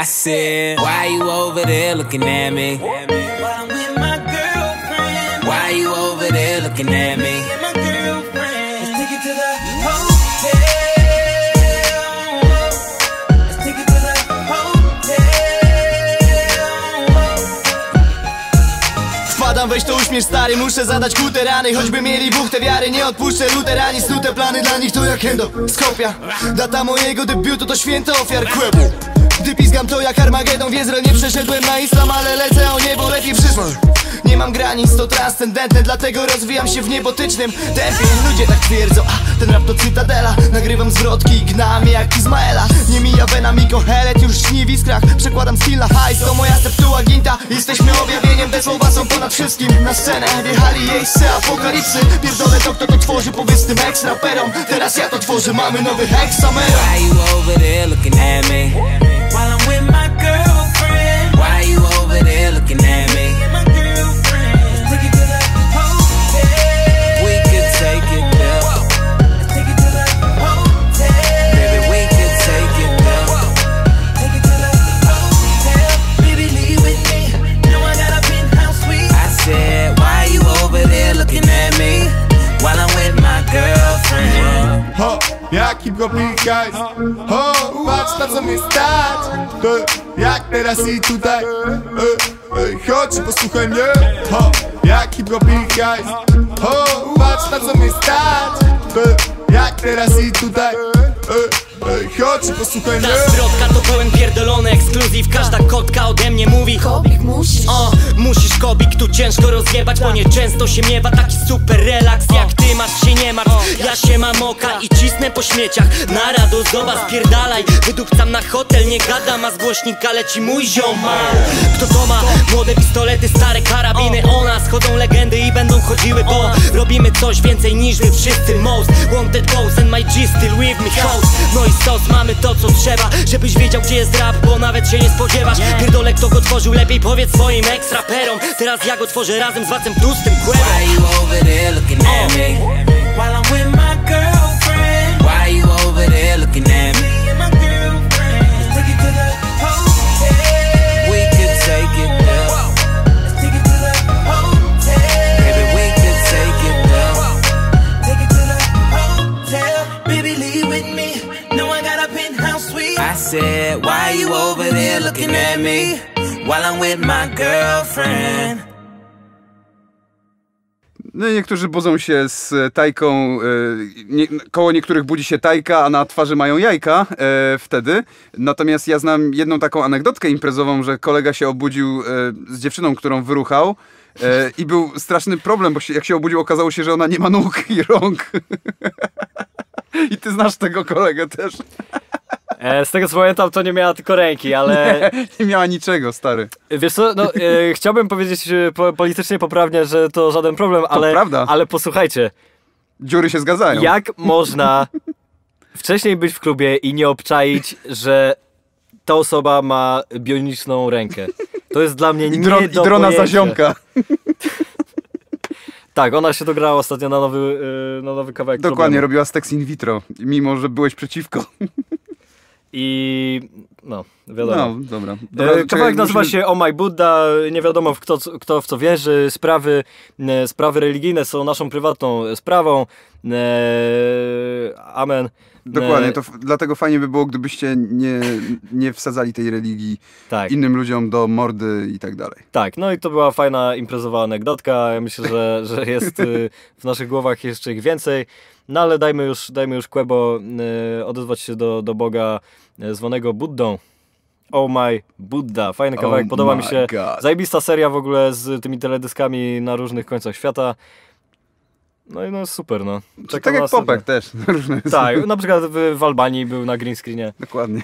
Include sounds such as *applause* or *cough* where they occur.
I said, why you over there looking at me? While I'm with my girlfriend. Why you over there looking at me? Weź to uśmiesz stary, muszę zadać kute rany. Choćby mieli buchtę wiary, nie odpuszczę luterani Snute plany dla nich to jak endo, skopia. Data mojego debiutu to święto ofiar kłebu Gdy pizgam to jak Armagedon W Izrael nie przeszedłem na islam, ale lecę o niebo lepiej przyszłość nie mam granic, to transcendentne Dlatego rozwijam się w niebotycznym tempie. Ludzie tak twierdzą, a ten rap to cytadela. Nagrywam zwrotki i gnam jak Izmaela. Nie mija wena mi kohelet, już śni w iskrach Przekładam skill na hajs, to moja septuaginta Jesteśmy objawieniem, te słowa są ponad wszystkim. Na scenę wjechali jeźdźcy apokalipsy. Pierdolę to, kto to tworzy, powiedz tym ex-raperom Teraz ja to tworzę, mamy nowy hexameron Why you over there looking at me? Jaki go pikaj Ho, patrz na co mnie stać. To jak teraz i tutaj. Ej, ej, chodź posłuchaj mnie. Ho, jaki go pikaj Ho, patrz na co mnie stać. To jak teraz i tutaj Ej, chodź posłuchaj mnie. Ta zwrotka to pełen pierdolony ekskluzyw. Każda kotka ode mnie mówi Kobik musisz. O, musisz kobik tu ciężko rozjebać Bo nieczęsto się miewa. Taki super relaks Jak ty masz się nie martw. Ja się mam oka i cisnę po śmieciach. Na radość zobacz, spierdalaj. Wydupcam na hotel, nie gadam A z głośnika leci mój zioma Kto to ma? Młode pistolety, stare karabiny. O. Nas chodzą legendy i będą chodziły Bo robimy coś więcej niż wy wszyscy Most. Wanted pose and my G still with me host No i sos, mamy to co trzeba Żebyś wiedział gdzie jest rap, bo nawet się nie spodziewasz. Pierdolek kto go tworzył, lepiej powiedz swoim ex-raperom Teraz ja go tworzę razem z wacem tłustym kłębem said, why you over there looking at me? While I'm with my girlfriend. No i niektórzy budzą się z tajką, e, nie, koło niektórych budzi się tajka, a na twarzy mają jajka e, wtedy. Natomiast ja znam jedną taką anegdotkę imprezową, że kolega się obudził e, z dziewczyną, którą wyruchał e, i był straszny problem, bo się, jak się obudził okazało się, że ona nie ma nóg i rąk. *laughs* I ty znasz tego kolegę też. E, z tego co pamiętam, to nie miała tylko ręki, ale Nie miała niczego, stary. wiesz co, no, e, chciałbym powiedzieć e, po, politycznie poprawnie, że to żaden problem, ale, prawda. ale posłuchajcie, Dziury się zgadzają. jak można wcześniej być w klubie i nie obczaić, że ta osoba ma bioniczną rękę? To jest dla mnie I, nie dro, I drona pojęcia. za ziomka. Tak, ona się dograła ostatnio na nowy, e, na nowy kawałek Dokładnie, problemu. robiła seks in vitro, mimo że byłeś przeciwko. I no, wiadomo. No, dobra. E, dobra Kawałek nazywa musimy- się Oh My Buddha, nie wiadomo w kto, kto w co wierzy, sprawy, e, sprawy religijne są naszą prywatną sprawą, amen. Dokładnie, to dlatego fajnie by było, gdybyście nie, nie wsadzali tej religii Tak, innym ludziom do mordy i tak dalej. tak, no i to była fajna imprezowa anegdotka, ja myślę, że, że jest y, w naszych głowach jeszcze ich więcej, no ale dajmy już, dajmy już Kłebo y, odezwać się do, do Boga y, zwanego Buddą. Oh my Buddha, fajny Oh kawałek, podoba mi się. God. Zajebista seria w ogóle z tymi teledyskami na różnych końcach świata. No i no super, no. Czekam tak jak. Popek też. *laughs* Różne Tak, na przykład w, w Albanii był na green screenie. Dokładnie.